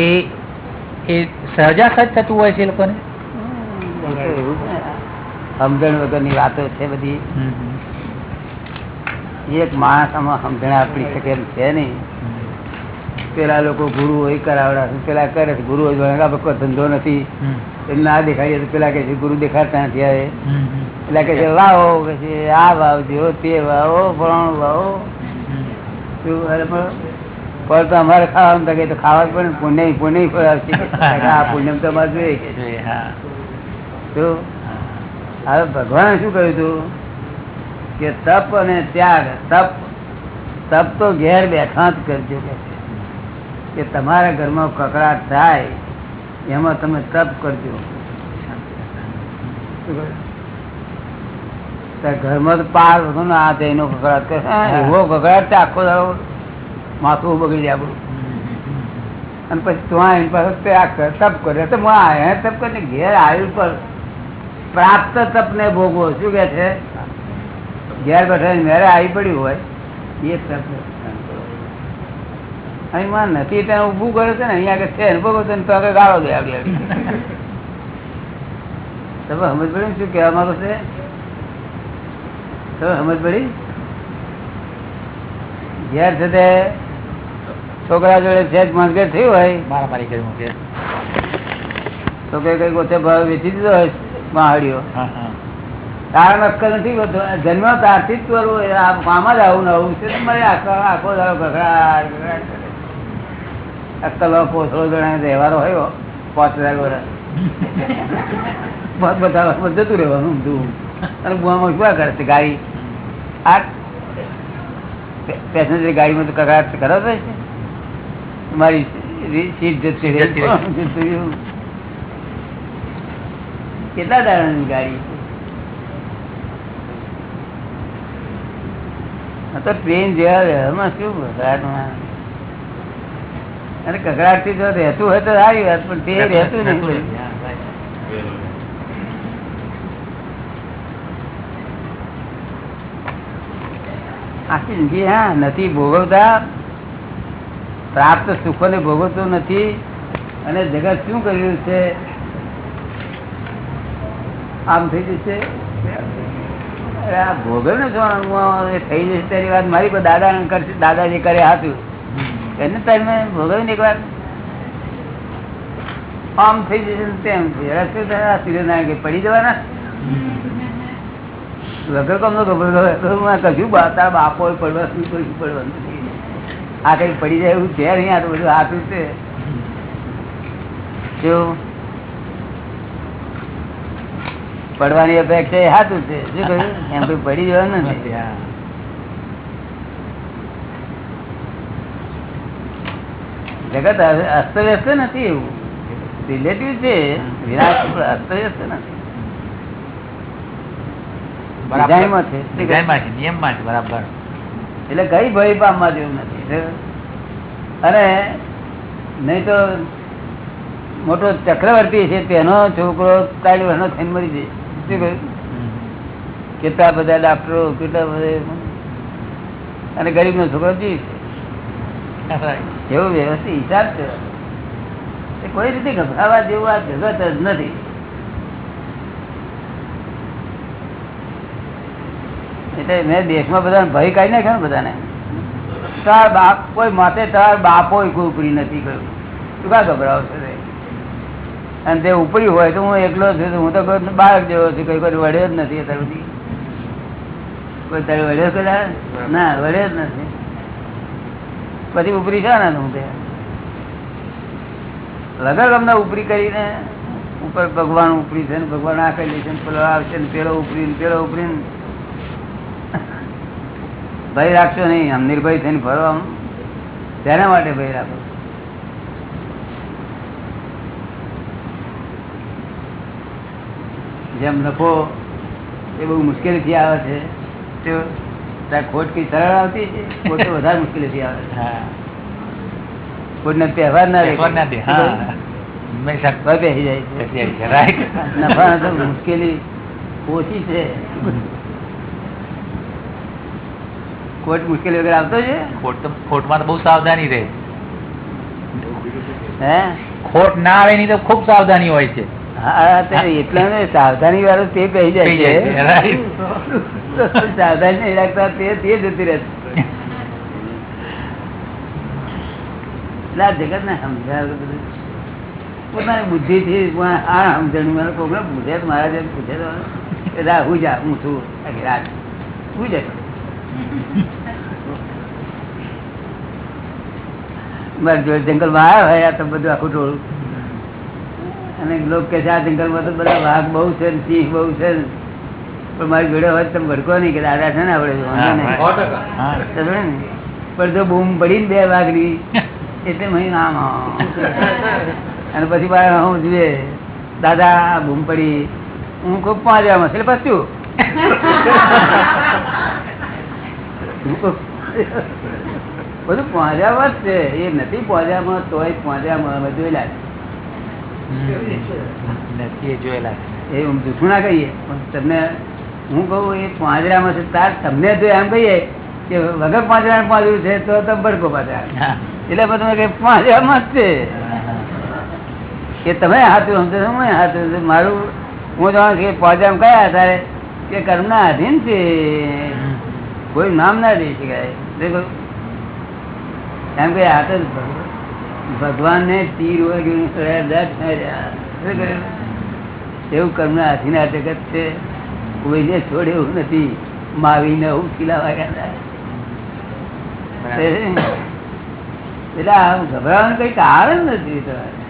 એ એ સહજાસહજ થતું હોય છે લોકોને? સમજણ વગરની વાતો છે બધી. એક માણસ આમાં સમજણ આપી શકે એમ છે નહીં. પેલા લોકો ગુરુ હોય કરાવડા પેલા કરે છે ગુરુ હોય ધંધો નથી. એમ ના દેખાડીએ તો પેલા કે છે ગુરુ દેખાડતા નથી આવે પેલા કે છે વાવો કે છે આ વાવજો તે વાવો ફળ વાવો. શું ફળ તો અમારે ખાવાનું તો તો ખાવા પણ પુણ્ય પુણ્ય ફળ આવશે. પુણ્ય તો અમારે જોઈએ. હવે ભગવાને શું કહ્યું હતું કે તપ અને ત્યાગ તપ તપ તો ઘેર બેઠા જ કરજો કે તમારા ઘરમાં કકડાટ થાય એમાં તમે તપ કરજો. ઘરમાં તો પાર આ એનો કકડાટ કરે એવો કકડાટ આખો દાડો. માથું બગડી જાય અને પછી તું તપ કરે. તો તપ કરીને ઘેર આવ્યું પર પ્રાપ્ત તપને ભોગવો. શું કે છે? ઘેર બેઠા મેરે આવી પડ્યું હોય, એ તપ અહીં માં નથી, ત્યાં ઊભું કરે છે ને, અહીંયા આગળ છે ને, ભોગવો છે તો આગળ ગાળો દે આગળ. તમે સમજ પડી શું કહેવા માંગો છે? તમે સમજ પડી? ઘેર છે છોકરા જોડે સેજ માર્કેટ થયું હોય મારામારી કરી મૂકે. તો કઈ કઈ ગોતે ભાવ વેચી દીધો હોય મહાડીઓ કારણ અક્કલ નથી હોતો. જન્મ્યો ત્યારથી જ કરવું એ આ મામા જ આવું નવું છે મારે આખો આખો દાડો ગભરાટ અક્કલ પોસળો જણા તહેવારો હોય પાંચ હજાર વર્ષ બધા જતું રહેવાનું ઊંધું. અને બુઆમાં શું કરે છે ગાડી? આ પેસેન્જર ગાડીમાં તો કકડાટ કરો છે? મારી સીટ જતી રહી. કેટલા દાડાની ગાડી તો ટ્રેન જેવા વ્યવહારમાં શું કકડાટમાં અને કકડાટથી જો રહેતું હોય તો સારી વાત પણ તે રહેતું નહીં. આખી જિંદગી હા નથી ભોગવતા. પ્રાપ્ત સુખો ને ભોગવતો નથી. અને જગત શું કર્યું છે? આમ થઈ જશે ભોગવ ને થઈ જશે તેની વાત મારી પર દાદા કરશે, દાદાજી કરે હતું એને તમે ભોગવ ને એક વાર આમ થઈ જશે તેમ સૂર્યનારાયણ પડી જવાના? વગર કોમ નો ખબર કશું તારા બાપો પડવાનું કોઈ પડવાનું. આ કઈ પડી જાય એવું છે નહીં આ તો બધું હાથું છે. શું? પડવાની અપેક્ષા એ હાથું છે. શું કહ્યું? એમ કોઈ પડી જવાનું નથી જગત અસ્તવ્યસ્ત નથી એવું. રિલેટિવ છે. વિરાટ અસ્તવ્યસ્ત નથી. બરાબર. છે. નિયમમાં છે. બરાબર. એટલે કઈ ભય પામવા જેવું નથી અને નહીં તો મોટો ચક્રવર્તી છે તેનો છોકરો ત્રણ વર્ષનો થઈને મરી જાય. શું કહ્યું? કેટલા બધા ડાક્ટરો કેટલા બધા અને ગરીબ નો છોકરો જીવ છે. એવો વ્યવસ્થિત હિસાબ છે. એ કોઈ રીતે ગભરાવા જેવું આ જગત જ નથી. એટલે મેં દેશમાં બધા ભય કાઢી નાખ્યો ને બધાને. તાર બાપ, કોઈ માથે તાર બાપો ઉપરી નથી કહ્યું તું કા ગભરાવશે અને તે ઉપરી હોય તો હું એકલો છું, હું તો બાળક જેવો છું, કોઈ કોઈ વળ્યો જ નથી અત્યાર સુધી કોઈ તારે વળ્યો પેલા ના? વળ્યો જ નથી. પછી ઉપરી છે ને હું તે લગર અમને ઉપરી કરીને ઉપર ભગવાન ઉપરી છે ને, ભગવાન આ કરી છે ને, પેલો આવશે ને, પેલો ઉપરી ને પેલો ઉપરી ને ભય રાખશો નહીં આમ નિર્ભય થઈને ફરવાનું. તેના માટે ભય રાખો. જેમ નફો એ બહુ મુશ્કેલીથી આવે છે. તો ત્યાં ખોટ કઈ સરળ આવતી છે ખોટ વધારે મુશ્કેલીથી આવે છે. ખોટને તહેવાર ના રહે. તહેવાર ના દે, હા. હંમેશા બેસી જાય છે. નફા મુશ્કેલી ઓછી છે. ખોટ મુશ્કેલી વગર આવતો છે? ખોટ તો ખોટમાં તો બહુ સાવધાની રહે. હે? ખોટ ના આવે ની તો ખૂબ સાવધાની હોય છે. હા ને સાવધાની વાળો તે કહી જાય છે, સાવધાની નહીં રાખતા તે તે જતી રહે. એટલે આ જગત ને સમજાવે બધું. પોતાની બુદ્ધિ થી આ સમજણ મને કોઈ પૂછે મારા જેમ પૂછે તો કે રા હું જા હું છું. રાજ જતો મારા જોડે જંગલમાં આવ્યા હોય આ તો બધું આખું ટોળું. અને લોકો કે છે આ જંગલમાં તો બધા વાઘ બહુ છે ને સિંહ બહુ છે ને. પણ મારી જોડે હોય તમે ભડકો નહીં કે દાદા છે ને ને? પણ જો બૂમ પડી ને બે વાઘની એટલે મહી આમ. અને પછી મારે હું જોઈએ દાદા બૂમ પડી. હું ખૂબ પાંજરામાં એટલે પછી બધું પહોંચ્યામાં જ છે. એ નથી પહોંચ્યામાં તોય પહોંચ્યામાં અમે નથી જોયેલા છે. એ જૂઠું ના કહીએ પણ તમને હું કહું એ પાંજરામાં છે. તાર તમને જો એમ કહીએ કે વગર પાંજરા પાંજરું છે તો તમે ભડકો પાછા. એટલે પછી તમે કઈ પાંજરામાં જ છે. કે તમે હાથું સમજો છો, હું હાથું મારું હું જાણું કે પાંજરામાં કયા તારે કે કર્મના આધીન છે. કોઈ નામ ના દઈ શકાય. એમ કઈ આ તો ભગવાન ને તીર? એવું કર્મના હાથી ના જગત છે. કોઈને છોડે એવું નથી. માવીને એવું ખીલા વાગ્યા. એટલે ગભરાવાનું કઈ કારણ નથી તમારે.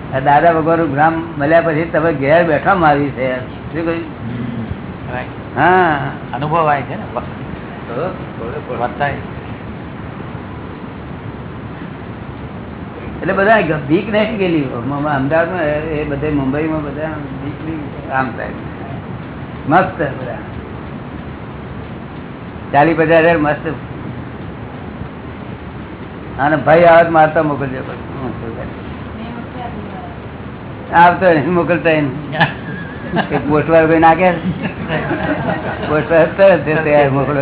આ દાદા ભગવાન ગ્રામ મળ્યા પછી તમે ઘેર બેઠા મારી છે. શું કહ્યું? હા. અનુભવ અનુભવાય છે ને? એટલે બધા ભીક ભીખ નહીં ગયેલી. અમદાવાદમાં એ- બધે મુંબઈમાં બધા ભીખ કામ થાય. મસ્ત બધા. ચાલી પચાસ હજાર મસ્ત. અને ભાઈ આવત મારતા મોકલજો. પછી. આવતો મોકલતા એક પોસ્ટવાર કોઈ નાખે? પોસ્ટવાર તરત તૈયાર મોકલો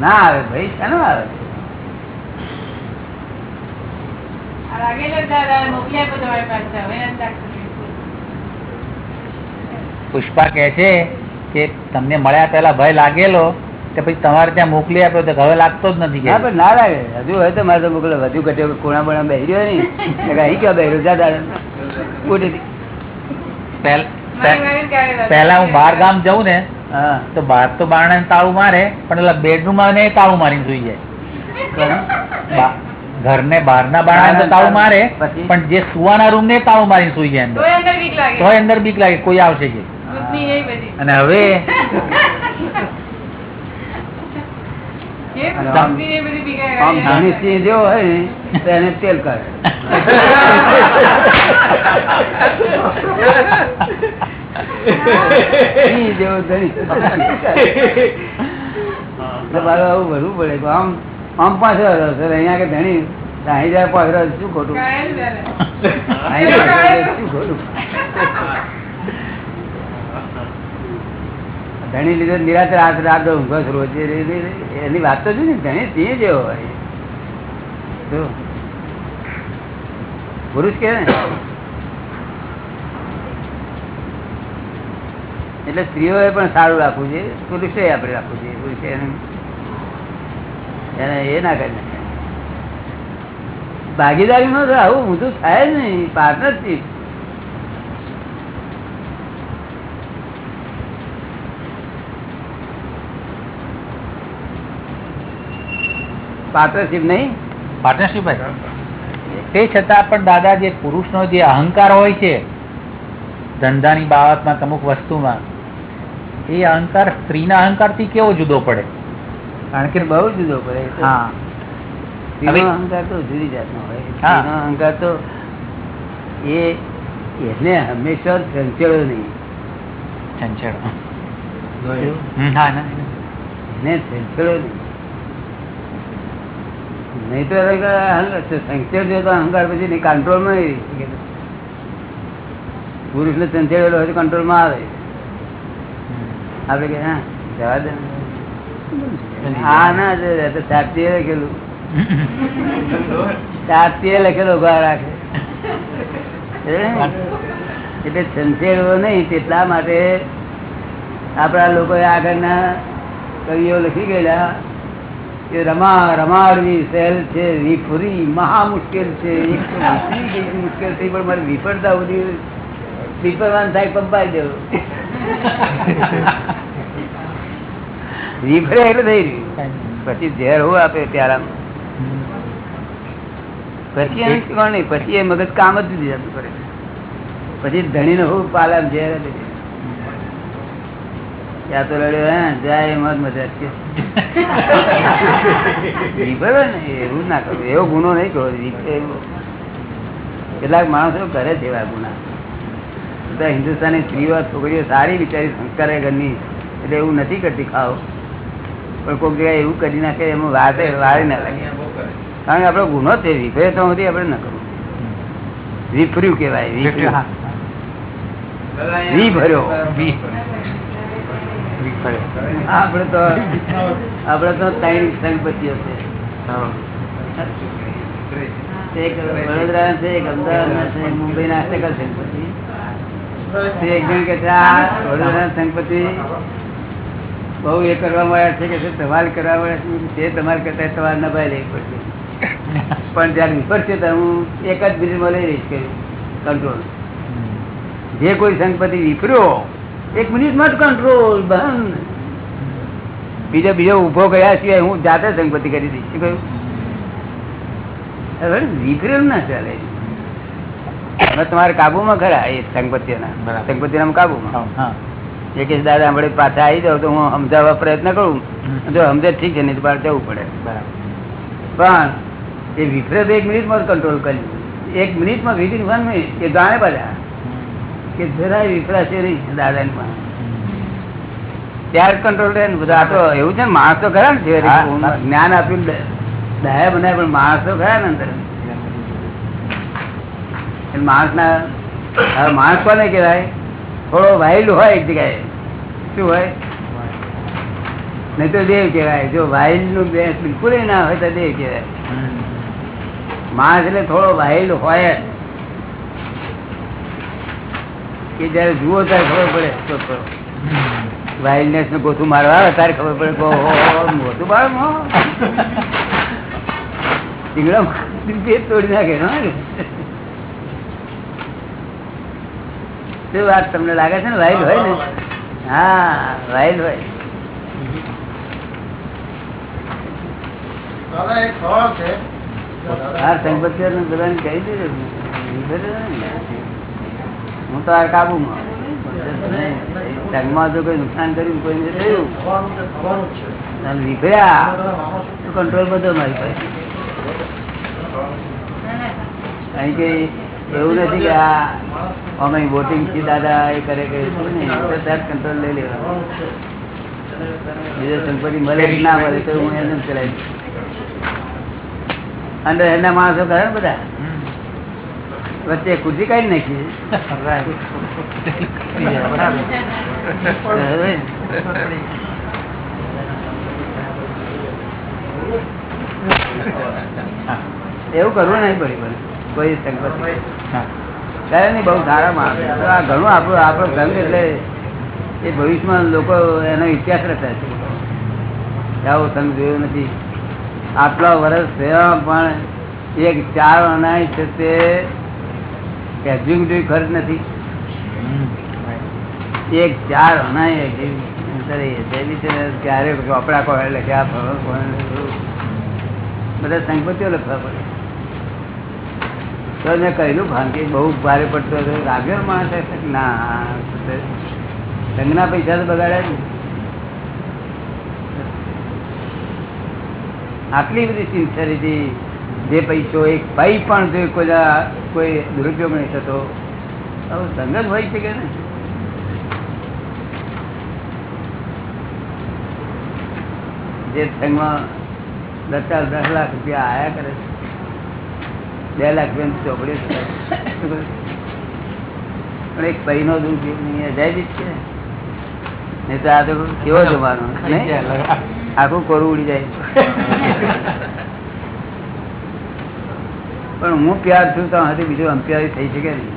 ના આવે ભાઈ શાનો આવે? પુષ્પા કે છે કે તમને મળ્યા પેલા ભય લાગેલો કે પછી તમારે ત્યાં મોકલી આપ્યો તો હવે લાગતો જ નથી કે. ના પણ ના લાગે. હજુ હોય તો મારે તો મોકલો. વધુ ઘટે કોણા બોણા બેહી રહ્યો નહીં. અહીં ક્યાં બેહી દાદા પેલા પહેલા હું બહાર ગામ જઉં ને હા. તો બહાર તો બારણે તાળું મારે પણ એટલે બેડરૂમમાં ને તાળું મારીને સુઈ જાય. ઘરને બહારના બારણા તો તાળું મારે પણ જે સુવાના રૂમ ને તાળું મારીને સુઈ જાય અંદર. તો અંદર બીક લાગે. કોઈ આવશે કે? અને હવે આમ ધણી સિંહ જેવો હોય ને તો એને તેલ કરે. જેવો ધણી. મારે આવું ભરવું પડે. આમ આમ પાછો રહ્યો અહીંયા કે ધણી સાહી જાય પાછળ શું ખોટું? શું ખોટું? ધણી લીધે નિરાત રાત રાત ઊંઘો રોજે. એની વાત તો છે ને, ધણી સિંહ જેવો હોય. પુરુષ કે એટલે સ્ત્રીઓએ પણ સારું રાખવું છે. પુરુષે આપણે રાખવું છે. પુરુષે એને એ ના કરી નાખે. ભાગીદારીમાં તો આવું ઊંધું થાય જ નહીં. પાર્ટનરશીપ પાર્ટનરશીપ નહીં? પાર્ટનરશીપ તે છતાં પણ દાદા જે પુરુષનો જે અહંકાર હોય છે ધંધાની બાબતમાં અમુક વસ્તુમાં એ અહંકાર સ્ત્રીના અહંકારથી કેવો જુદો પડે? કારણ કે બહુ જુદો પડે. હા. અહંકાર તો જુદી જાતનો હોય. અહંકાર તો એ એને હંમેશા ચંચળો નહીં. ચંચળો. હા ના. એને ચંચળો નહીં. નહીં તો અહંકાર જો અહંકાર પછી કંટ્રોલમાં નહીં. પુરુષને ચંચળેલો હોય તો કંટ્રોલમાં આવે આપણે કે, હા, જવા દે. આ ના તો ચારતીએ લખેલું ચારતીએ લખેલો ઊભા હે? એટલે છંછેડવો નહીં, તેટલા માટે આપણા લોકો આગળના કવિઓ લખી ગયેલા કે રમા રમાડવી સહેલ છે, વિફરી મહા મુશ્કેલ છે મુશ્કેલ થઈ, પણ મારે વિફળતા સુધી વિફળવાન થાય, પંપાઈ દેવું. વિફરે એટલે થઈ રહ્યું. પછી ઝેર હોય આપે ત્યારે પછી એમ કોણ નહીં, પછી એ મગજ કામ જ જતું કરે. પછી ધણીને હું પાલા ઝેર દે. ત્યાં તો રડ્યો હે જાય એમાં જ મજા છે ને? એવું ના કરવું એવો ગુનો નહીં કરો. કેટલાક માણસો કરે છે એવા ગુના. બધા હિન્દુસ્તાની સ્ત્રીઓ છોકરીઓ સારી બિચારી સંસ્કારે ઘરની. એટલે એવું નથી કરતી ખાવ પણ કોઈક જગ્યાએ એવું કરી નાખે એમાં વાતે વારી ના લાગે. કારણ કે આપણો ગુનો છે વિફરે તો સુધી આપણે ન કરવું. વિફર્યું કહેવાય વિફર્યું વી પડે આપડે તો આપડે તો ત્રણ સંગપતિઓ છે એક વડોદરા છે એક અમદાવાદ છે મુંબઈ ના અષ્ટકલ સંગપતિ એક જણ કે છે આ વડોદરા સંગપતિ બહુ એ કરવા મળ્યા છે કે સવાલ કરવા મળ્યા છે તે કરતા તમારે નભાઈ લેવી પડશે. પણ જયારે વિપરશે ત્યારે હું એક જ મિનિટમાં લઈ રહીશ કે કંટ્રોલ જે કોઈ સંગપતિ વિફર્યો એક મિનિટમાં જ કંટ્રોલ બંધ બીજો બીજો ઊભો ગયા સિવાય હું જાતે સંગપતિ કરી દઈશ. શું કહ્યું? હવે વિફરેલું ના ચાલે. હવે તમારે કાબુમાં ખરા એ સંગપતિઓના. બરાબર. સંગપતિના કાબુમાં. જે કે દાદા મળે પાછા આવી જાવ તો હું સમજાવવા પ્રયત્ન કરું. જો સમજે ઠીક છે નહીં તો બહાર જવું પડે. પણ એ વિક્રમ એક મિનિટમાં કંટ્રોલ કર્યું. એક મિનિટમાં વિધિન વન મિનિટ એ ગાણે બધા કે જરાય વિફરાશે નહીં દાદાની પાસે. ત્યાર કંટ્રોલ રહે ને બધા. તો એવું છે ને માણસ તો ખરા ને જ્ઞાન આપ્યું દયા બનાય પણ માણસ તો ખરા ને અંદર? માણસ ના માણસ કોને કહેવાય? થોડો વાઇલ્ડ હોય એક જગ્યાએ. શું હોય? નહીં તો દેવ કહેવાય. જો વાઇલ્ડનું બિલકુલ ના હોય તો દેવ કહેવાય. માણસ એટલે થોડો વાઇલ્ડ હોય જ. કે જયારે જુઓ ત્યારે ખબર પડે. વાઇલ્ડનેસ ને ગોથું મારવા આવે ત્યારે ખબર પડે ગોથું બાર મો. પેટ તોડી નાખે શું વાત તમને લાગે છે ને? વાઇલ્ડ હોય ને? હા વાઇલ્ડ હોય. આ સંપત્તિઓ બધાને કહી દીધું. હું તો આ કાબુમાં. સંઘમાં જો કોઈ નુકસાન કર્યું કોઈને થયું. તો કંટ્રોલ બધો મારી પાસે. કારણ કે એવું નથી કે આ અમે બોટિંગથી દાદા એ કરે કે નહીં કંટ્રોલ લઈ લેવાનો. બીજો સંપત્તિ મળે ના મળે, તો હું એને ચલાવી અને એના માણસો કરે બધા વચ્ચે કુદી કાઢી નાખી એવું કરવું નહીં પડી પડે કોઈ સંકટ કરે નહીં બહુ સારા આવે. આ ઘણું આપણું આપણો સંઘ એટલે એ ભવિષ્યમાં લોકો એનો ઇતિહાસ રચે છે. આવો સંઘ જોયો નથી. આટલા વર્ષ થયા પણ એક ચાર અનાય છે તે એક્ઝિક્યુટિવ ખર્ચ નથી. એક ચાર ક્યારે ચોપડા કોઈ લખ્યા ફળ બધા સંપત્તિઓ લખવા પડે. તો મેં કહેલું ભાંગી બહુ ભારે પડતો હતો. રાગ્યો માણસ ના સંઘના પૈસા તો બગાડ્યા ને. આટલી બધી સિન્સિયરિટી જે પૈસો એક ભાઈ પણ જો કોઈ કોઈ દુરુપયોગ નહીં થતો સંગત હોય છે કે ને જે સંઘમાં દસ ચાર દસ લાખ રૂપિયા આયા કરે છે. બે લાખ રૂપિયા ચોપડી પણ એક ભાઈ નો દુરુપયોગ નહીં અજાયબી જ છે. નહીં તો આ તો કેવો જમાનો આખું કોરું ઉડી જાય. પણ હું પ્યાર છું તો હજી બીજું અમ્પિયર થઈ શકે નહીં.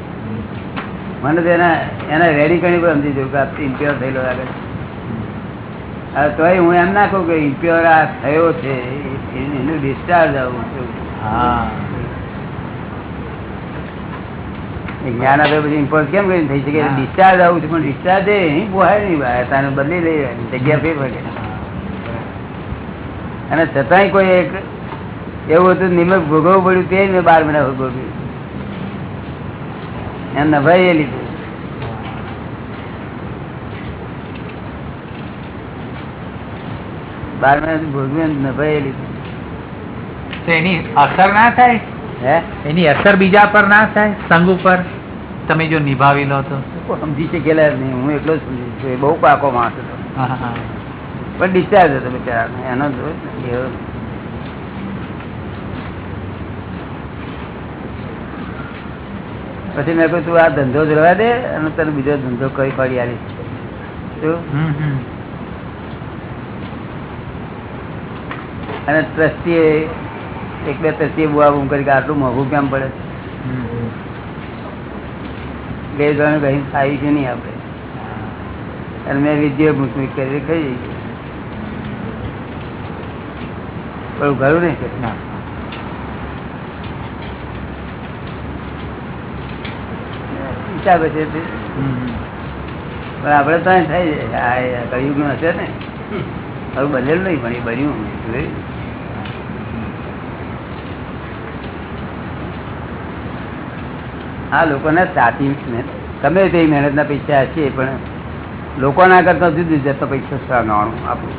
મને તો એના એના રેડી કરી પણ સમજી જવું કે આ ઇમ્પ્યોર થયેલો લાગે છે. તોય હું એમ ના કહું કે ઇમ્પ્યોર આ થયો છે એનું ડિસ્ચાર્જ આવું છે. હા. જ્ઞાન આપે પછી ઇમ્પોઝ કેમ કરીને થઈ શકે? ડિસ્ચાર્જ આવું છે પણ ડિસ્ચાર્જ એ અહીં બોહાય નહીં બહાર તાને બદલી લઈ જગ્યા ફેર પડે અને છતાંય કોઈ એક એવું હતું નિમક ભોગવવું પડ્યું તે મેં બાર મહિના ભોગવ્યું એમ નભાઈ એ લીધું. બાર મહિના ભોગવ્યું નભાઈ એ લીધું. એની અસર ના થાય? હે? એની અસર બીજા પર ના થાય? સંગ ઉપર? તમે જો નિભાવી લો તો. સમજી શકેલા નહીં. હું એટલો જ સમજી છું એ બહુ પાકો માણસ હતો. પણ ડિસ્ચાર્જ હતો બિચારા એનો દોષ નથી. એવો પછી મેં કહ્યું તું આ ધંધો જ રહેવા દે અને તને બીજો ધંધો કઈ પડી હમ. અને ટ્રસ્ટીએ એક બે ટ્રસ્ટીએ બુઆ બૂમ કરી કે આટલું મોંઘું કેમ પડે. બે જણ કઈ થાય છે નહીં આપણે. અને મેં વિદ્યા મૂકવી કરી ખાઈ પણ ઘરું નહીં કર્યું હમ, હમ. પણ આપડે તો છે. આ કયું હશે ને. હવે બનેલું નહીં પણ એ બન્યું હા આ લોકોને સાચી મહેનત ગમે તે મહેનતના પૈસા હશે પણ લોકોના કરતા જુદી જતો પૈસા છે નાણું આપણું.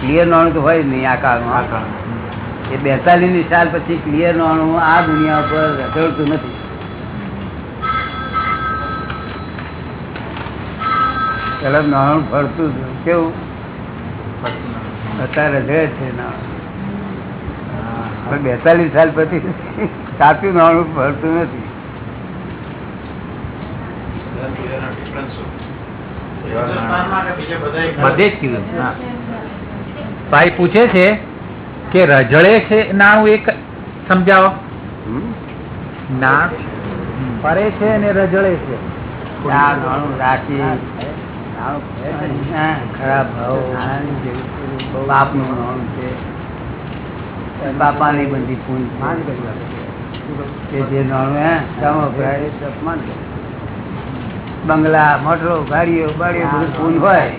ક્લિયર નાણું તો હોય નહીં આ આ કાળમાં એ બેતાલીસની સાલ પછી ક્લિયર નાણું આ દુનિયા ઉપર રચડતું નથી. પેલા નાણું ફરતું હતું. કેવું? અત્યારે રખડે છે બેતાલીસ સાલ પછી સાચું નાણું ફરતું નથી. હિન્દુસ્તાનમાં કે બીજે બધાય બધે જ કીધું. ભાઈ પૂછે છે કે રજળે છે નાણું એક સમજાવો. ના. ફરે છે અને રજળે છે. નાણું રાખી. ખરાબ ભાવ બાપનું નાણું છે. બાપાની બધી પૂન છે. કે જે નાણું અપમાન બંગલા મોટરો ગાડીઓ બાડીઓ બધું પૂન હોય.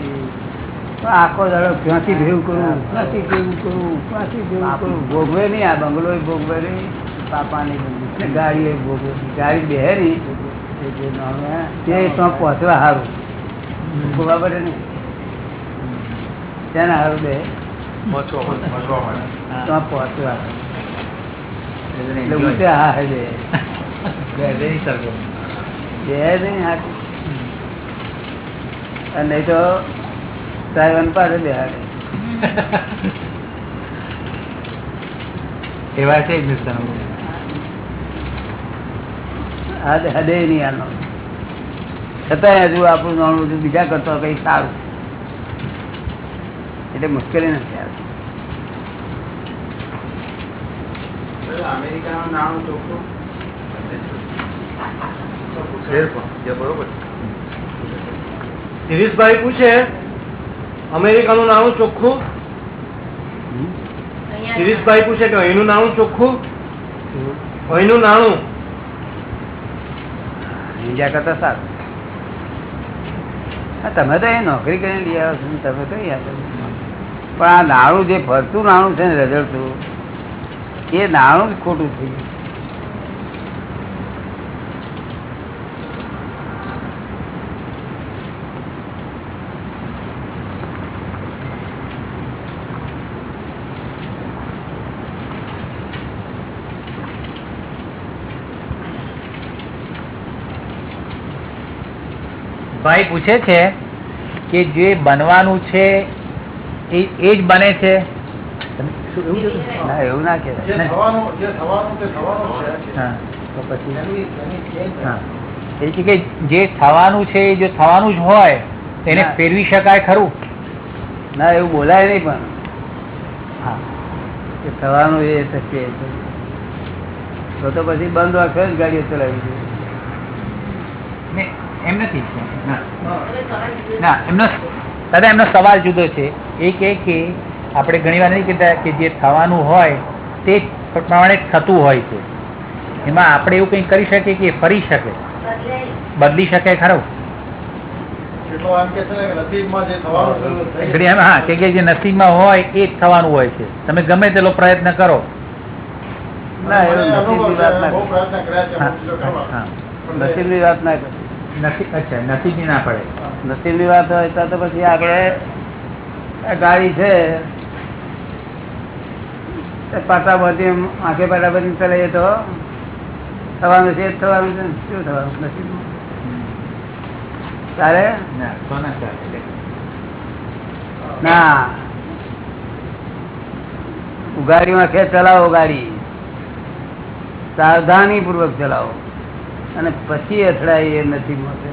તો આખો દાડો ક્યાંથી ભેગું કરવું ક્યાંથી ભેગું કરવું ક્યાંથી ભેગું કરવું ભોગવે નહીં આ બંગલો ભોગવે નહીં. પાપાની બંધી ગાડીઓ ભોગવે ગાડી બેહે નહીં. તે તો પહોંચવા સારું. ભોગવા પડે ને ત્યાં હારું બે. નહીં હાથ અને નહીં તો સાહેબ પાસે બેહાડે. એવા છે હિન્દુસ્તાન હદે નહીં આનો. છતાંય હજુ આપણું નાણું બધું બીજા કરતા કઈ સારું. એટલે મુશ્કેલી નથી આવતી. અમેરિકાનું નાણું ચોખ્ખું? ગિરીશભાઈ પૂછે અમેરિકાનું નાણું ચોખ્ખું? ગિરીશભાઈ પૂછે કે અહીંનું નાણું ચોખ્ખું? અહીંનું નાણું? બીજા કરતા સારું. તમે તો એ નોકરી કરીને લઈ આવો છો તમે કઈ આપો પણ આ નાણું જે ફરતું નાણું છે ને, રજડતું, એ નાણું જ ખોટું થઈ ગયું. ભાઈ પૂછે છે કે જે બનવાનું છે એ એ જ બને છે? એવું? ના તો પછી? કે જે થવાનું છે એ જો થવાનું જ હોય એને ફેરવી શકાય ખરું? ના એવું બોલાય નહીં પણ. હા. કે થવાનું એ શક્ય તો તો પછી બંધ રાખે જ ગાડીઓ ચલાવી છે એમ નથી. ના. ના એમનો દાદા એમનો સવાલ જુદો છે. એ કે કે આપણે ઘણી વાર નહીં કહેતા કે જે થવાનું હોય તે પ્રમાણે થતું હોય છે. એમાં આપણે એવું કંઈ કરી શકીએ કે ફરી શકે? બદલી શકે ખરો? હા કે કે જે નસીબમાં હોય એ જ થવાનું હોય છે. તમે ગમે તેટલો પ્રયત્ન કરો. ના એવું નસીબની વાત ના. નસીબની વાત ના કરે. નસીબની ના પડે. નસીબની વાત હોય તો પછી આપણે ગાડી છે પાટા બધી આંખે પાટા બધી ચલાવીએ તો થવાનું છે થવાનું છે શું થવાનું? નસીબ તારે ના ઉગાડીમાં ખેત ચલાવો ગાડી. સાવધાની પૂર્વક ચલાવો. અને પછી અથડાય એ નથી મળે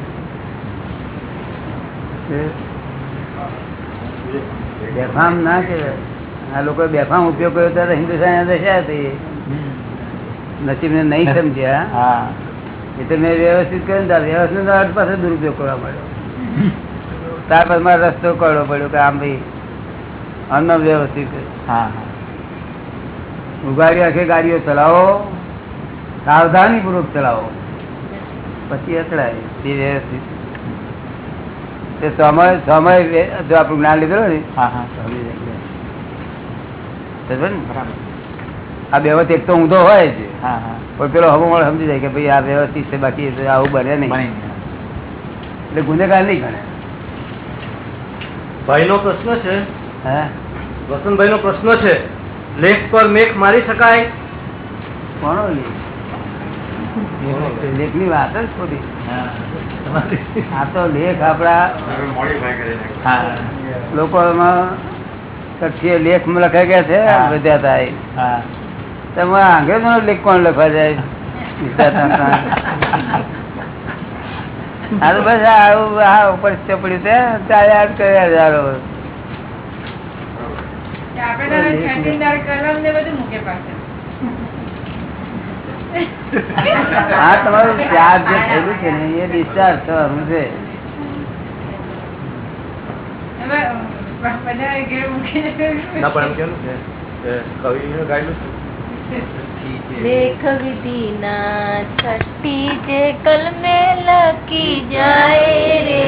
બેફામ ના કહેવાય. આ લોકો બેફામ ઉપયોગ કર્યો ત્યારે હિન્દુસ્તાન દશા હતી નસીબ ને નહીં સમજ્યા. એ તો મેં વ્યવસ્થિત કર્યું ને વ્યવસ્થિત અર્થ પાસે દુરુપયોગ કરવા મળ્યો. ત્યાર પછી મારે રસ્તો કરવો પડ્યો કે આમ ભાઈ અન્ન વ્યવસ્થિત ઉગાડી આખી ગાડીઓ ચલાવો. સાવધાની પૂર્વક ચલાવો. પછી અથડાય. તે સમય સમય જો આપણું જ્ઞાન લીધેલું ને આ વ્યવસ્થિત એક તો ઊંધો હોય છે હા હા. પણ પેલો હમો સમજી જાય કે ભાઈ આ વ્યવસ્થિત છે બાકી આવું બને નહીં. એટલે ગુનેગાર નહીં ગણે. ભાઈ નો પ્રશ્ન છે. હે? વસંતભાઈ નો પ્રશ્ન છે. લેખ પર મેઘ મારી શકાય? કોનો લેખ? લેખની વાત જ ખોટી. આ તો લેખ આપડા લોકો લોકોમાં લેખ લખાઈ ગયા છે બધા થાય. તમે અંગ્રેજો લેખ કોણ લખવા જાય? તો બસ આવું આ ઉપર પડ્યું છે ચાલ્યા જ કર્યા હજારો આપણે કલમ ને બધું મૂકે પાછળ આ તમારું ચાર્જ જે થયેલું છે ને એ ડિસ્ચાર્જ થવાનું છે. ના લેખ વિધિના છઠ્ઠી જે કલમે લખી જાય રે.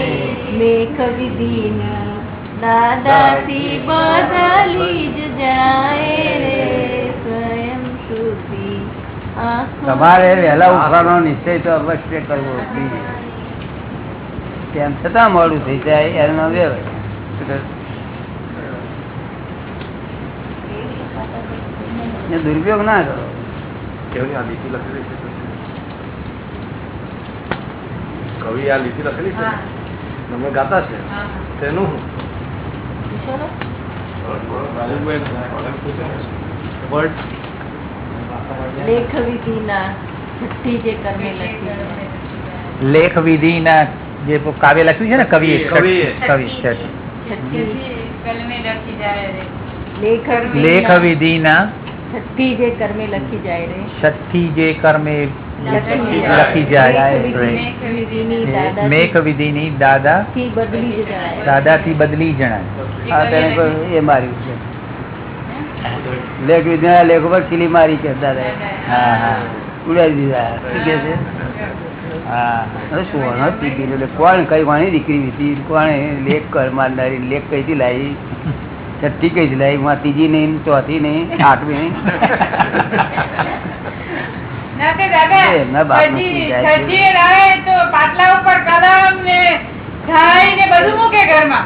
લેખ વિધિના દાદાથી બદલી જ જાય રે. તમારે વહેલા ઉઠવાનો નિશ્ચય તો અવશ્ય કરવો તેમ છતાં મોડું થઈ જાય એનો વ્યવહાર. દુરુપયોગ ના કરો. કેવની આ લીટી લખેલી છે? કવિ આ લીટી લખેલી છે. તમે ગાતા છે? તેનું. વર્ડ લેખ વિધિના છઠ્ઠી જે કર્મે લખી જાય. લેખ વિધિના જે કાવ્ય લખ્યું છે ને કવિએ કવિએ. કવિ છે. છઠ્ઠી કલમે લખી જાય રે લેખ લેખ વિધિના વિધિના છઠ્ઠી જે કર્મે લખી જાય રે છઠ્ઠી જે કર્મે લખી લખી જાય લેખ રે. વિધિની વિધિની દાદાથી મેઘ વિધિની દાદા થી બદલી જ જાય દાદાથી બદલી જણાય આ તેને કોઈ એ માર્યું છે લેખ વિદ્યા લેખ ઉપર ખીલી મારી કે હા હા. ઉડાવી દીધા. કે છે? હા. સુવર્ણ હતી કીધું એટલે કોણ કઈ વાણી દીકરી હતી કોણે લેખ કર મારનારી? લેખ કઈથી લાવી? છઠ્ઠી કઈથી લાવી? માં ત્રીજી નહીં ચોથી નહીં આઠમી નહીં. પાટલા ઉપર કલમ ને બધું મૂકે ઘરમાં.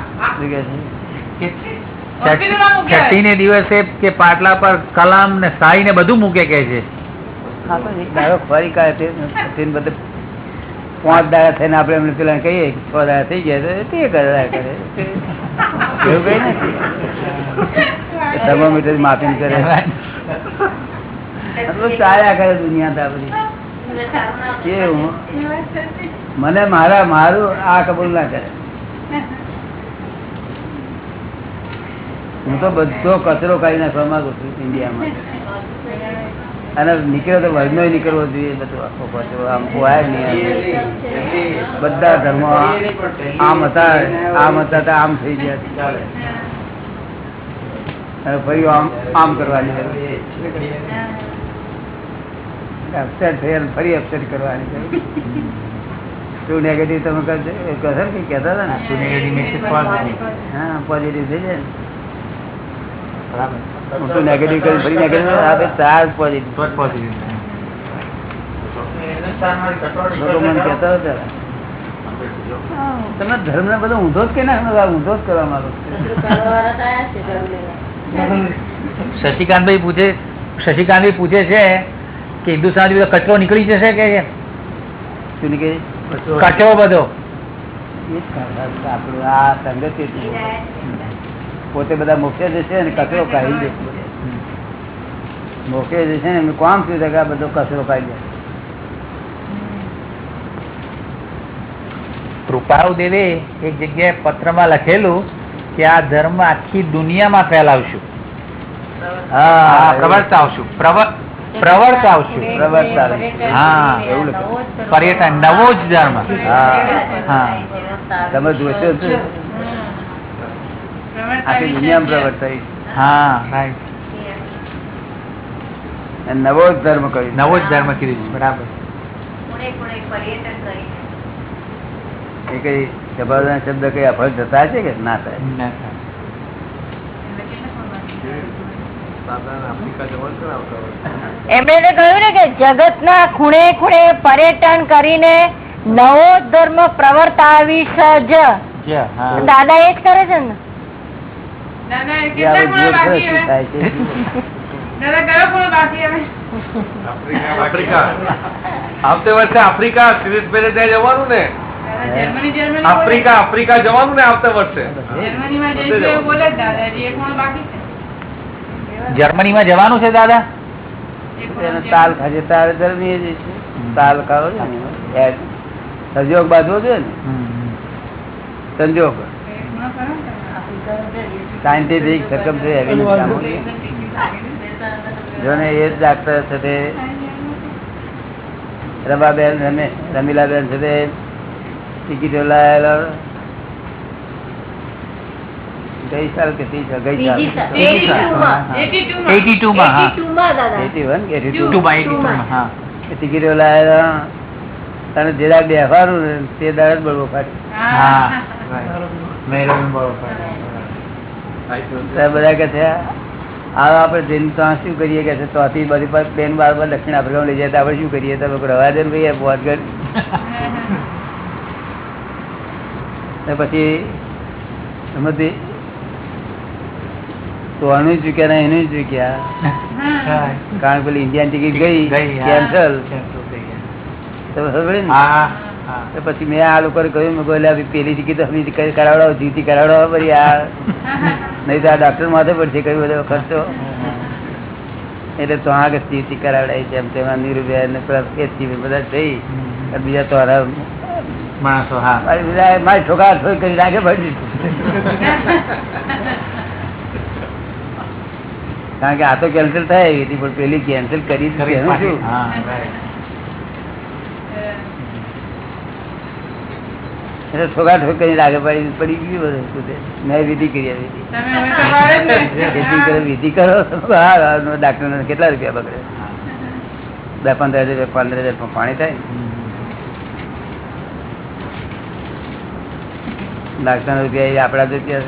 છઠ્ઠી ને દિવસે કે પાટલા પર કલામ ને સાઈ ને બધું મૂકે કે છે? પાંચ દાડા થઈને આપડે એમને પેલા કહીએ કે છ દાડા થઈ ગયા તે કરે કરે. એવું કઈ નથી. થર્મોમીટર માપીને કરે. આ ચાલ્યા કરે દુનિયા તા બધી કેવું? મને મારા મારું આ કબૂલ ના કરે. હું તો બધો કચરો કાઢી નાખવા માંગુ છું ઇન્ડિયામાં. અને નીકળ્યો તો વર્ગનો નીકળવો જોઈએ બધું આખો કચરો આમ પોહાય નહીં બધા ધર્મો આમ હતા આમ હતા તો આમ થઈ ગયા. અને ફરી આમ આમ કરવાની અપસેટ અને ફરી અપસેટ કરવાની શું નેગેટિવ તમે કરજો કહો છો ને કે કહેતા હતા ને? શું positive. હા પોઝિટિવ થઈ જાય ને. બરાબર. નેગેટિવ કરી ફરી નેગેટિવ આપે ચાર પોઝિટિવ તો જ positive થાય. લોકો મને કહેતા હતા તમે ધર્મ ને બધો ઊંધો જ કે ના ઊંધો જ કરવા માંગો. શશિકાંતભાઈ પૂછે શશિકાંતભાઈ પૂછે છે કે હિન્દુસ્તાન બધો કચરો નીકળી જશે કે શું નીકળી કચરો બધો આ સંગત. પોતે બધા મોકલે જશે અને કચરો કાઢી દે મોકલે જશે ને એમનું કામ શું કે આ બધો કચરો કાઢી દે કૃપાળુ દેવે એક જગ્યાએ પત્રમાં લખેલું કે આ ધર્મ આખી દુનિયામાં ફેલાવશું. હા પ્રવર્તાવશું. પ્રવર્તાવશું. હા, એવું લખ્યું. પર્યટન નવો જ ધર્મ. હા. હા. તમે જોશો આખી દુનિયામાં પ્રવર્તાવી હા રાઈટ નવો જ ધર્મ કર્યો નવો જ ધર્મ કર્યો બરાબર. એ કઈ જબરદસ્ત શબ્દ કઈ અફળ જતા છે કે ના થાય? એમણે કહ્યું ને કે જગતના ખૂણે ખૂણે પર્યટન કરીને નવો ધર્મ પ્રવર્તાવી સજ દાદા એ જ કરે છે ને? આવતે વર્ષે આફ્રિકા સિરીઝભાઈને ત્યાં જવાનું ને? જર્મની જર્મની આફ્રિકા આફ્રિકા જવાનું ને આવતે વર્ષે? જર્મનીમાં જઈશું એવું બોલે જ દાદાજી એક ખૂણો બાકી છે. જવાનું છે દાદા. તાલ ખાજે તારે જર્મની જ છે. તાલ ખાવો છે સંજોગ બાજુ છે ને? સંજોગ? સાયન્ટિફિક સરકમ છે એવી જો ને એ જ ડાક્ટર છે તે. રમાબેન રમે રમીલાબેન છે તે. ટિકિટો લાયેલો ગઈ સાલ કે ત્રીસ ગઈ સાલ. સાલ. 82 માં. 82 માં. 82 માં હા. 82 માં દાદા. એટી વન કે એટી ટુ? માં 82 માં હા. ટિકિટો લાયેલો અને જે દાડ બેસવાનું ને તે દાડ જ બળવો ફાટી હા. મેરો બળવો તો બધા કે છે આપણે તો શું કરીએ? કે છે ચોથી બધી પર પ્લેન બાર બાર દક્ષિણ આફ્રિકામાં લઈ જાય તો આપણે શું કરીએ? તમે રવા દે ભાઈ બોધગઢ પછી એમાંથી તો આનું ચૂક્યા ને એનું ચૂક્યા. કારણ કે પેલી ઇન્ડિયન ટિકિટ ગઈ કેન્સલ કેન્સલ થઈ ગયા. તમે ખબર ને? તો પછી મેં આ લોકો કહ્યું મેં કહ્યું, "લે, આ પેલી ટિકિટ અમે કરાવડાવો જીતી કરાવડાવો પછી આ નહીં તો આ ડોક્ટર માથે પડશે કયું બધો ખર્ચો. એટલે તો આગળ જીતી કરાવડાવી છે એમ તેમાં નીરુબેન ને બધા થઈ. બીજા તો માણસો હા. મારી ઠોકા ઠોક કરી રાખે પડી કારણ કે આ તો કેન્સલ થાય એવી હતી પણ પેલી કેન્સલ કરી શું હા right. એટલે ઠોકા ઠોક કરી લાગે પડી પડી ગયું બધું. મેં વિધિ કરી તો કરે વિધિ કરો. ડાક્ટર કેટલા રૂપિયા બગડે? બે પંદર હજાર પંદર હજાર પાણી થાય. ડાક્ટર રૂપિયા જ રૂપિયા છે.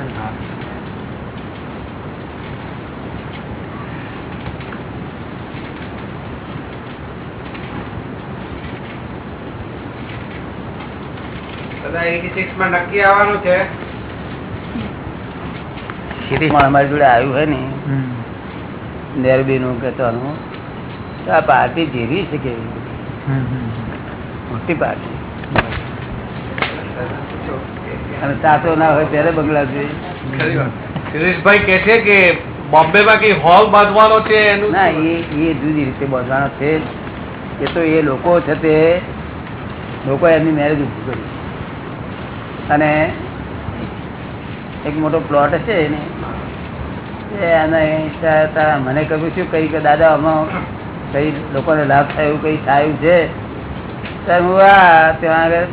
બધા 86 માં નક્કી આવવાનું છે. પણ અમારી જોડે આવ્યું હોય ને હમ. નેરબી નું કે તો આ પાર્ટી જીવી છે કે હમ, હમ. મોટી પાર્ટી. અને સાચો ના હોય ત્યારે બંગલા જોઈએ. ખરી કે છે કે બોમ્બે માં કઈ હોલ બાંધવાનો છે એનું ના એ એ જુદી રીતે બાંધવાનો છે એ તો એ લોકો છે તે લોકો એમની મેરેજ ઉભું કર્યું અને એક મોટો પ્લોટ હશે એને. એ મને કહ્યું છું કઈ કે, દાદા, આમાં કઈ લોકોને લાભ થાય એવું કઈ થાય છે? ત્યારે હું આ ત્યાં આગળ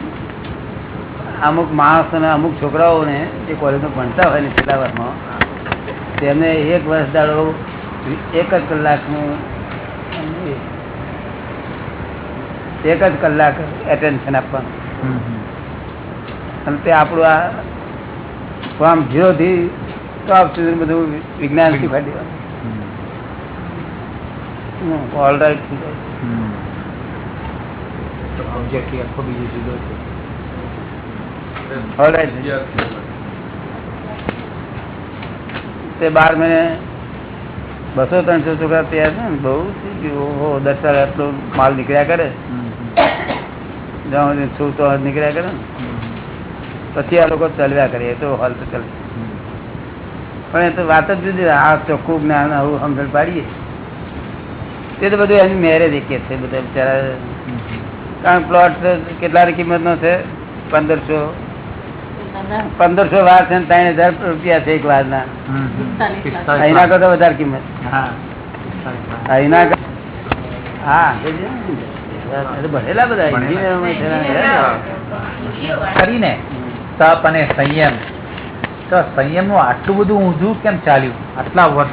અમુક માણસોને અમુક છોકરાઓને જે કોલેજમાં ભણતા હોય ને છેલ્લા વર્ષમાં, તેમને એક વર્ષ દાડો એક જ કલાકનું એક જ કલાક એટેન્શન આપવાનું. અને તે આપણું આ ફોર્મ ઝીરો થી ટોપ સુધી બધું વિજ્ઞાન શીખવાડી દેવાનું ઓલ રાઈટ થઈ જાય હમ. તો આખો બીજો જુદો છે. તે બાર મહિને બસો ત્રણસો છોકરા તૈયાર છે ને બહુ થઈ ગયું ઓહો દસ હજાર એટલો માલ નીકળ્યા કરે. જ્યાં સુધી છું નીકળ્યા કરે ને. પછી આ લોકો ચલવ્યા કરે એ તો હાલ તો ચાલે. પણ એ તો વાત જ જુદી આ ચોખ્ખું જ્ઞાન આવું સમજણ પાડીએ. તે તો બધું એની મેરેજ એક છે બધા બિચારા. કારણ પ્લોટ કેટલાની કિંમત નો છે? પંદરસો. પંદરસો વાર છે ત્રણ હજાર રૂપિયા છે એક વાર ના અહીંના કરતા વધારે કિંમત. અહીંના હા ભરેલા બધા કરીને. તપ અને સંયમ. તો સંયમનું આટલું બધું ઊંધું કેમ ચાલ્યું? આટલા વર્ષ.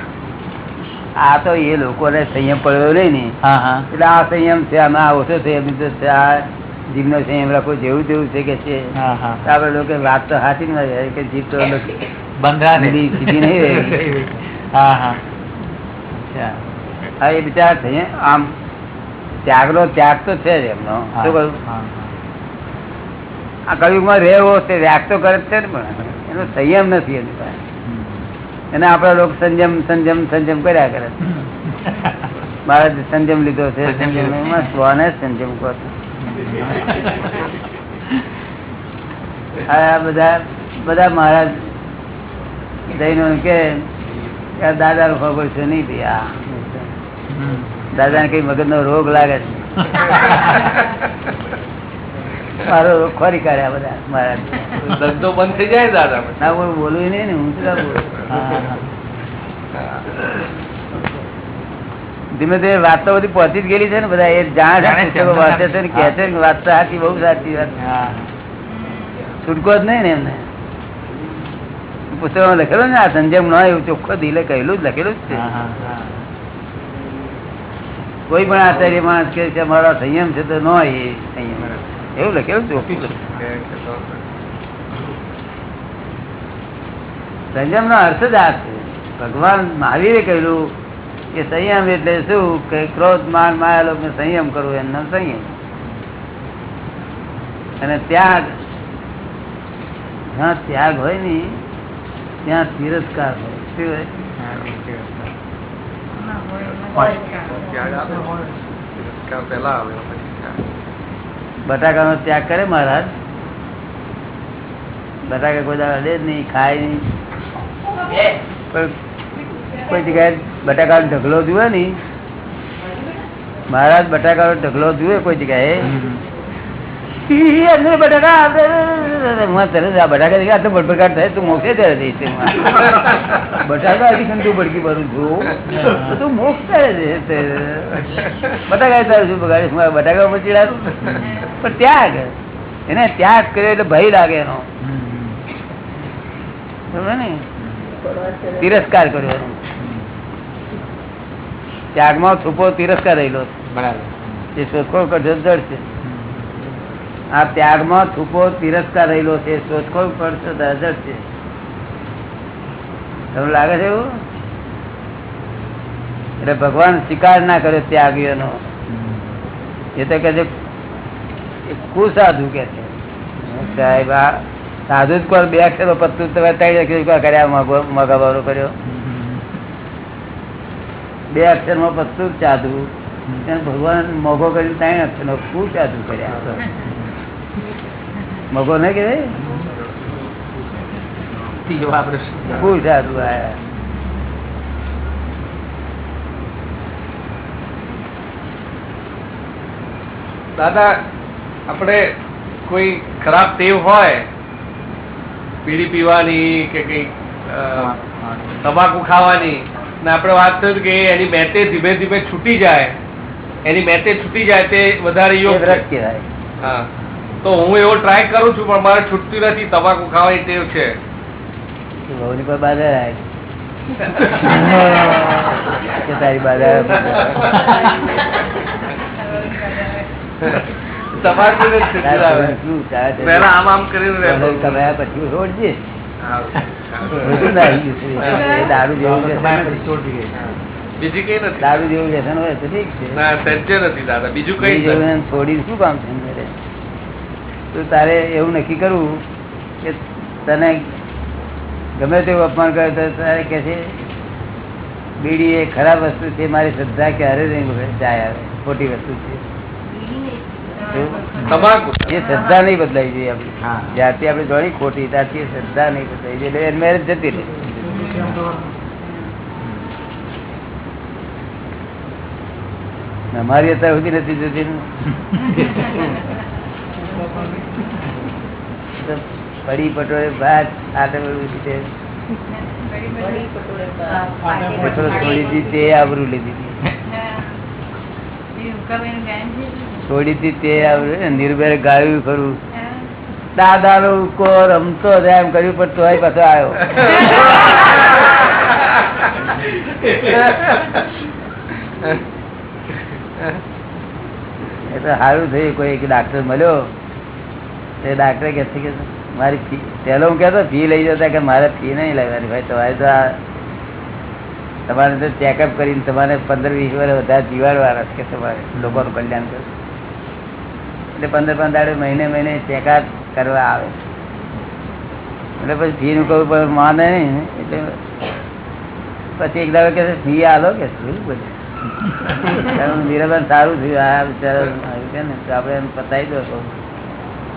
આ તો એ લોકોને સંયમ પડ્યો રે ને. એટલે આ સંયમ છે આમાં આ ઓછો સંયમ છે આ જીભનો સંયમ રાખવો જેવું તેવું છે કે છે. આપણે લોકો વાત તો સાચી ને કે જીભ તો બંધા ને સીધી- નહીં રહી. હા હા. એ બિચાર સંયમ આમ ત્યાગનો ત્યાગ તો છે જ એમનો. શું કહ્યું? આ કળિયુગમાં રહેવો તે તો કરે છે ને પણ એનો સંયમ નથી એની પાસે. એને આપણા લોકો સંયમ સંયમ સંયમ કર્યા કરે મારે સંયમ લીધો છે સ્વને સંયમ કહો આ બધા બધા મહારાજ જૈનો કે દાદા નું ખબર છે નહીં ભાઈ આ દાદા ને કઈ મગજ નો રોગ લાગે છે. મારો ખોરી કાઢ્યા બધા મારા. ધંધો બંધ થઈ જાય દાદા ના બોલું બોલું નહીં ને હું શું. ધીમે ધીમે વાત તો બધી પહોંચી જ ગયેલી છે ને બધા એ જાણ જાણે છે વાંચે છે ને કે છે વાત સાચી બહુ સાચી વાત. છૂટકો જ નહીં ને એમને. પુસ્તકમાં લખેલું ને આ સંજમ ન એવું ચોખ્ખો દિલે કહેલું જ લખેલું જ છે. કોઈ પણ આચાર્ય માણસ કે છે મારો સંયમ છે તો ન હોય એ સંયમ. એવું લખેલું સંયમ નો અર્થ જ આ છે ભગવાન મહાવીરે કહ્યું કે સંયમ એટલે શું કે ક્રોધ માન માયા લોક સંયમ કરવો એમનો સંયમ અને ત્યાગ જ્યાં ત્યાગ હોય ને ત્યાં તિરસ્કાર હોય શું હોય ત્યાગ આવે. તિરસ્કાર પહેલા આવે પછી ત્યાગ. બટાકાનો ત્યાગ કરે મહારાજ. બટાકા કોઈ દાડા દે નહીં, ખાય નહીં. કોઈ જગ્યાએ બટાકાનો ઢગલો જુએ ને મહારાજ બટાકાનો ઢગલો જુએ કોઈ જગ્યાએ. ત્યાગ. એને ત્યાગ કર્યો એટલે ભય લાગે એનો. તિરસ્કાર કર્યો એનો. ત્યાગમાં છુપો તિરસ્કાર રહેલો. બરાબર. એ શોધખોળ કરજો જડ છે. આ ત્યાગમાં છુપો તિરસ્કાર રહેલો છે. શોધખોળ પડશે તો છે. તમને લાગે છે એવું? એટલે ભગવાન સ્વીકાર ના કર્યો ત્યાગીઓનો. એ તો કે છે કુસાધુ કે છે. સાહેબ આ સાધુ જ કોણ બે અક્ષરો પત્તું તમે ત્રણ અક્ષર કર્યા મગો- મગાવાનો કર્યો. બે અક્ષરમાં પત્તું સાધુ. ભગવાન મોઘો કરી ત્રણ અક્ષર નો કુ સાધુ કર્યા. મગો ને કે દાદા આપણે કોઈ ખરાબ ટેવ હોય પીડી પીવાની કે કઈ તમાકુ ખાવાની ને આપણે વાત થયું કે એની મેતે ધીમે ધીમે છૂટી જાય. એની મેતે છૂટી જાય તે વધારે યોગ. કહેવાય. હા. તો હું એવો ટ્રાય કરું છું પણ મારે છૂટતી નથી તમાકુ ખાવાની ટેવ છે કે પર બાધા આવે તારી બાધા તમાકુ ને જ છૂટી આવે. શું ચાલે છે? પહેલા આમ આમ કરીને રહેતો. ડોલર કમાયા પછી છોડજે હા. બધું ના આવી ગયું છે. એ દારૂ જેવું વ્યસન કઈ નથી દારૂ જેવું વ્યસન હોય તો ઠીક છે બીજું કઈ બીજું. જેવું છોડીને શું કામ છે? તો તારે એવું નક્કી કરવું કે તને ગમે તેવું અપમાન કરે તો તારે કે છે બીડી એ ખરાબ વસ્તુ છે મારી શ્રદ્ધા ક્યારે નહીં જાય આવે ખોટી વસ્તુ છે. એ શ્રદ્ધા નહીં બદલાઈ જોઈએ આપણી. જ્યારથી આપણે જોડી ખોટી ત્યારથી એ શ્રદ્ધા નહીં બદલાઈ જોઈએ એટલે મેરેજ જતી રહે. અમારી અત્યારે સુધી નથી જતી પડી પટોળે ભાત આટે બધું રીતે પટોળે છોડી દીધી તે આબરૂ લીધી છોડી તે આબરૂ નિર્ભય ગાયું ખરું. દાદા નો ઉકો રમતો એમ કર્યું પણ તોય પાછો આવ્યો. એ તો સારું થયું કોઈ એક ડાક્ટર મળ્યો. તે ડાક્ટરે કે છે કે મારી ફી પહેલો હું કહેતો ફી લઈ જતા કે મારે ફી નહીં લેવાની ભાઈ તમારે તો આ તમારે તો ચેકઅપ કરીને તમારે પંદર વીસ વર્ષ વધારે જીવાડવાના છે કે તમારે લોકોનું કલ્યાણ કરે. એટલે પંદર પંદર મહિને મહિને ચેકઅપ કરવા આવે. એટલે પછી ફીનું કહું પણ માને નહીં એટલે પછી એક દાડો કે ફી આલો કે શું બધું? નિરાબન સારું થયું. આ બિચારા ને તો આપણે એમ પતાવી દો.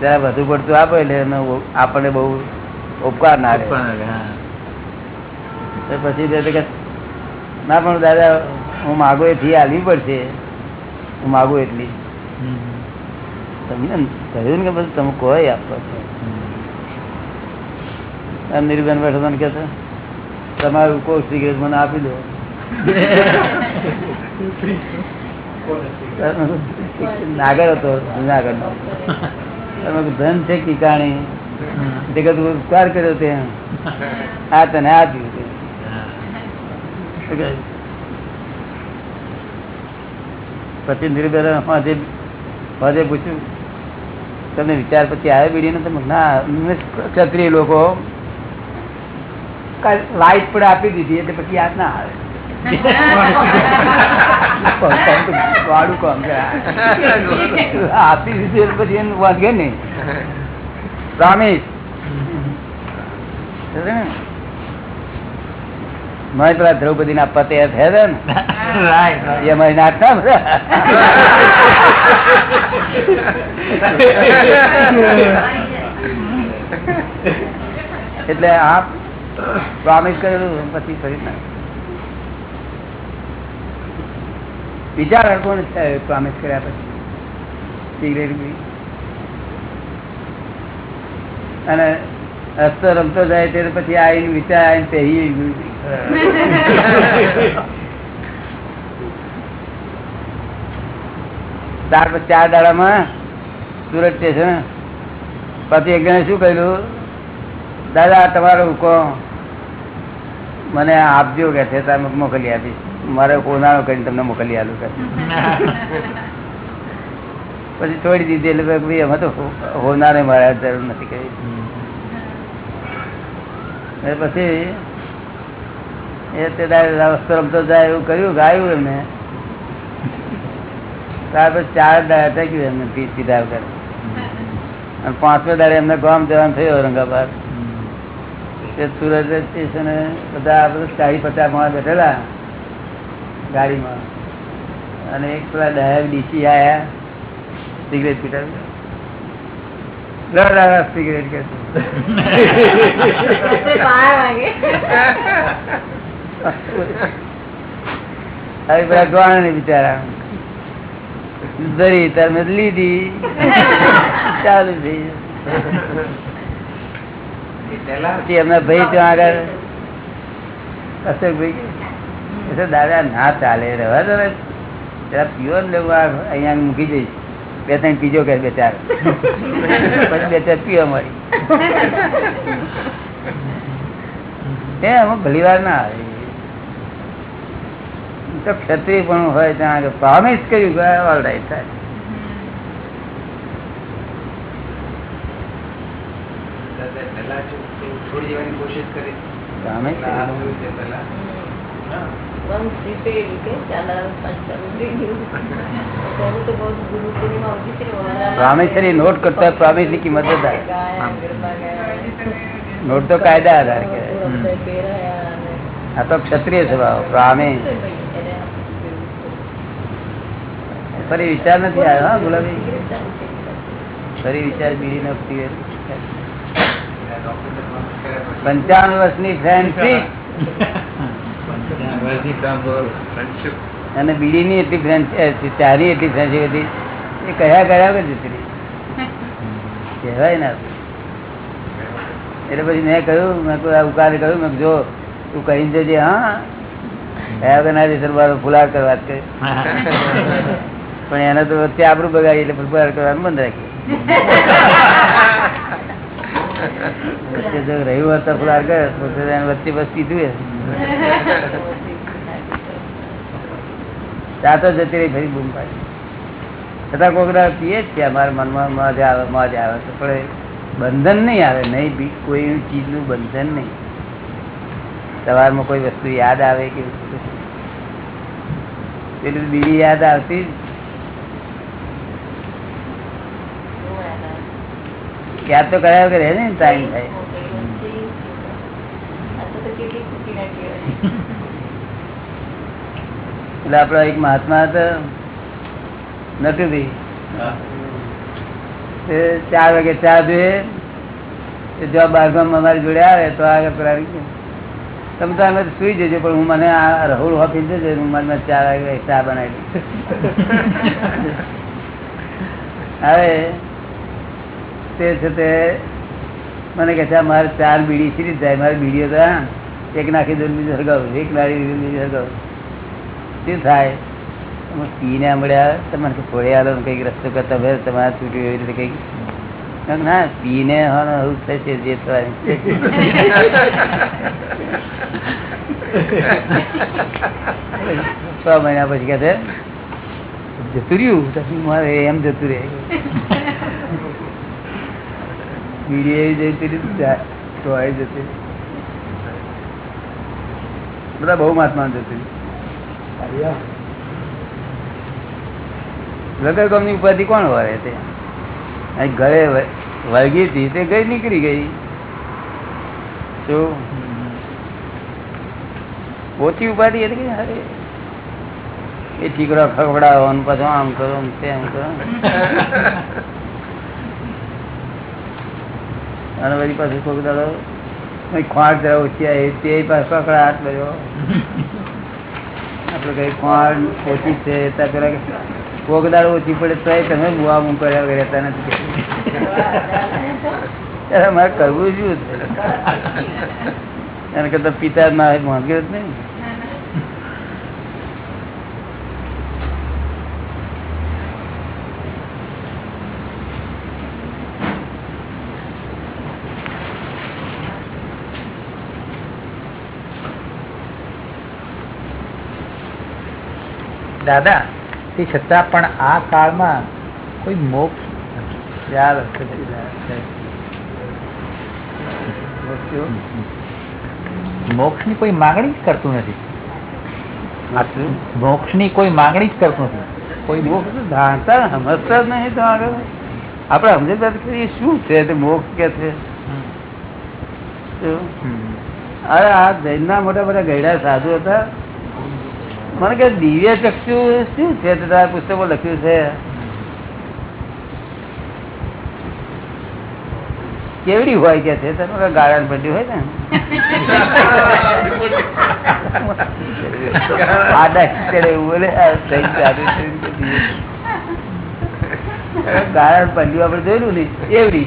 તો જરા વધુ પડતું આપે એટલે એનો આપણને બહુ ઉપકાર ના રહે. પછી કે ના પણ દાદા હું માગો એ ફી આલવી પડશે. હું માગો એટલી. તમને કહ્યું ને કે બધું તમે કોઈ આપો છો. નિર્બેન બેઠો મને કે તમારું કોઈ સિગરેટ મને આપી દો. નાગર હતો જુનાગઢ નો ધન છે કીકાણી ઉપકાર કર્યો તે આ તને આપ્યું તે. પછી હજે પૂછ્યું તમને વિચાર પછી આવે બીડી ને તમે ના ક્ષત્રિય લોકો લાઈટ પણ આપી દીધી એટલે પછી યાદ ના આવે. વાળું આપી દીધું પછી એનું વાગે નહીં પ્રોમિસ મારે પેલા દ્રૌપદી ના પતે થયા ને એટલે આપ પ્રોમિસ કરેલું પછી ફરી ના. વિચાર કોને પ્રોમિસ કર્યા પછી. સિગરેટ અને રસ્તો રમતો જાય તે પછી આવીને વિચાર આવીને પહેરી ત્યાર પછી ચાર દાડામાં સુરત સ્ટેશન. પછી એક જણે શું કહ્યું દાદા તમારો હુકો મને આપજો કે છે તમે મોકલી આપીશ. મારે કોનાનો કરીને તમને મોકલી આલું કરે પછી છોડી દીધી એટલે ભાઈ અમે તો હોનારે મારા જરૂર નથી કરી પછી એ તે રસ્તો રમતો જાય એવું કર્યું ગાયું એમને. ત્યાર પછી ચાર દાડા ટક્યું એમને પીસ સીધા કરે અને પાંચમે દાડે એમને ગામ જવાનું થયું ઔરંગાબાદ. સુરત સ્ટેશને બધા બધું ચાલીસ પચાસ માણસ બેઠેલા. ગાડીમાં. અને એક પેલા ડાયર ડીસી આયા. સિગરેટ પીતા. દર સિગરેટ કે હવે પેલા ગોણ ને બિચારા તમે લીધી. ચાલુ થઈ એમના ભાઈ ત્યાં આગળ અશોકભાઈ કે, એ તો દાદા ના ચાલે રહેવા દો જરા પીવો ને લેવું આ અહીંયા મૂકી જઈશ બે ત્રણ પીજો કે બે ચાર. પછી બે ચાર પીવા મળી. એ અમુક ભલી વાર ના આવે. તો ક્ષત્રિય પણ હોય ત્યાં આગળ. પ્રોમિસ કર્યું કે ઓલ રાઈટ થાય. વંશ રીપેરી પ્રોમિસરી નોટ કરતા પ્રોમિસની કિંમત નોટ તો કાયદા આધાર કે આ તો ક્ષત્રિય સ્વભાવ પ્રામે ફરી વિચાર નથી આવ્યો હા ગુલાબી. ફરી વિચાર બીડી નથી પંચાવન વર્ષની ફ્રેન્ડશીપ અને બીડી ની એટલી ફ્રેન્ડ ચાની એટલી ફ્રેન્ડશીપ હતી, એ કયા કયા કે જતી કહેવાય ના એટલે પછી મેં કહ્યું, મેં ઉકારે કહ્યું, મેં જો, તું કહી જજે, હા. કયા વગર ના જશે મારો ફુલાર કરવા જ પણ એને તો વચ્ચે આપણું બગાડી, એટલે ફુલાર કરવાનું બંધ રાખ્યું જો રહ્યું હોત તો ફુલાર કરે તો વચ્ચે બસ કીધું. ચા તો જતી રહી ફરી બૂમ પાડી. છતાં કોકડા પીએ જ છે અમારા મનમાં મજ આવે મજ આવે તો, પણ બંધન નહીં આવે, નહીં બી, કોઈ ચીજનું બંધન નહીં. સવારમાં કોઈ વસ્તુ યાદ આવે કે પેલું બીજી યાદ આવતી જ. યાદ તો કરાયો કે રહે ને ટાઈમ થાય. એટલે આપડે એક મહાત્મા હતા નથી ચાર વાગે ચા જોઈએ જો બારગામ અમારી જોડે આવે તો આગળ કરાવી કે, તમે તો અમે સુઈ જજો પણ હું મને આ રહુલ હોપી જજો હું મને ચાર વાગે ચા બનાવી. હવે તે છે તે મને કહે છે મારે ચાર બીડી સીરી જાય મારી બીડીઓ તો એક નાખી દઉં બીજું સળગાવું એક નાખી દઉં બીજું સળગાવું શું થાય? પીને મળ્યા તમને ફોડે આલો કંઈક રસ્તો કરતા ભાઈ તમારે છૂટ્યું એવી રીતે કંઈક. ના પીને હા થશે જે છ. મહિના પછી કહે જતું રહ્યું? મારે એમ જતું રહે. બધા બહુ મહાત્મા જતી. લગર ગમની ઉપાધિ કોણ વળે તે? ઘરે વળગી હતી તે ગઈ નીકળી ગઈ. શું? ઓછી ઉપાધિ કે અરે, એ ઠીકરો ખવડાવો પછી આમ કરો તેમ કરો અને વળી પાછું કોઈ દાડો ખોટ જરા ઓછી આવી. તે પાછો હાથ કર્યો આપડે કઈ ખોટ ઓછી છે ત્યાં પેલા કોક દાડો ઓછી પડે તો તમે બુઆ મું કર્યા રહેતા નથી. ત્યારે મારે કરવું શું છે? એને કરતા પિતા ના હોય માંગ્યો જ નહીં. દાદા તે છતાં પણ આ કાળમાં કોઈ મોક્ષ ચાલો મોક્ષની કોઈ માંગણી જ કરતું નથી. મોક્ષની કોઈ માંગણી જ કરતું નથી. કોઈ મોક્ષ જાણતા સમજતા જ નહીં તો આગળ. આપણે સમજતા એ શું છે? તે મોક્ષ કે છે? અરે આ જૈનના મોટા મોટા ગયડા સાધુ હતા. મને કે દિવ્ય ચક્ષુ શું છે? તારા પુસ્તકો લખ્યું છે. કેવડી હોય કે છે? તમે ગાળા પડ્યું હોય ને? આડા કરે બોલે, આ જૈન સાધુ છે. ગાળા પલ્લી આપણે જોયેલું ને એવડી